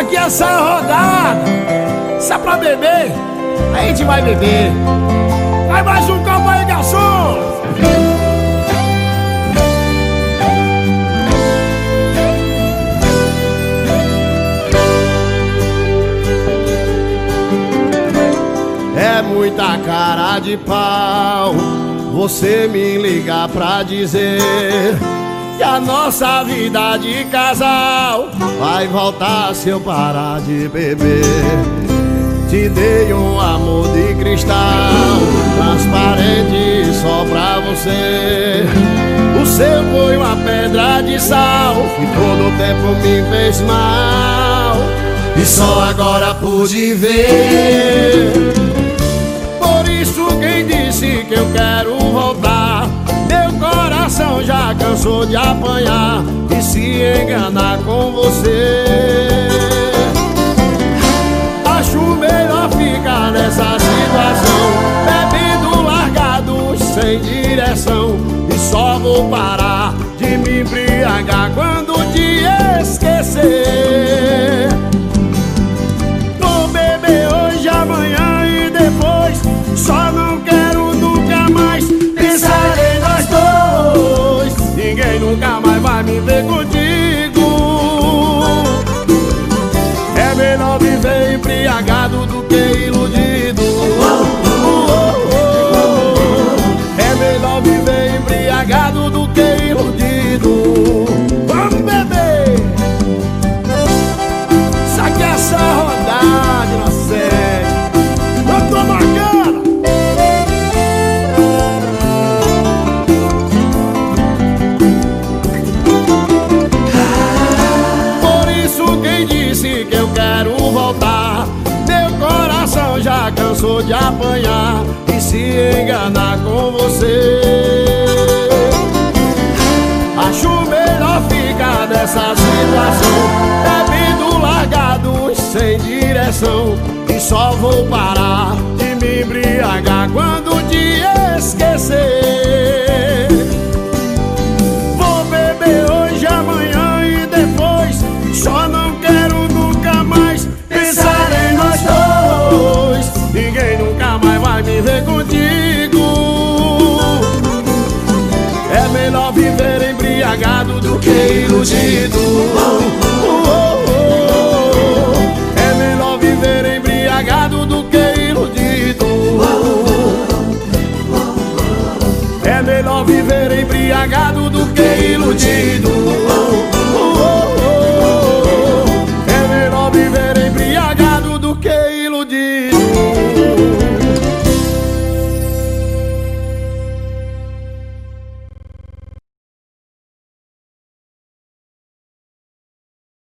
aqui é só rodada. Se é pra beber, a gente vai beber. Vai mais um copo aí, garçom. É muita cara de pau Você me ligar pra dizer Que a nossa vida de casal Vai voltar se eu parar de beber. Te dei um amor de cristal Transparente só pra você. O seu foi uma pedra de sal Que todo tempo me fez mal. E só agora pude ver cansou de apanhar E se enganar com você. Acho melhor ficar nessa situação Bebendo largados sem direção. E só vou parar de me embriagar quando te esquecer Quem disse que eu quero voltar? Meu coração já cansou de apanhar E se enganar com você. Acho melhor ficar nessa situação. Bebendo largados sem direção. E só vou parar de me embriagar quando te esquecer embriagado do que iludido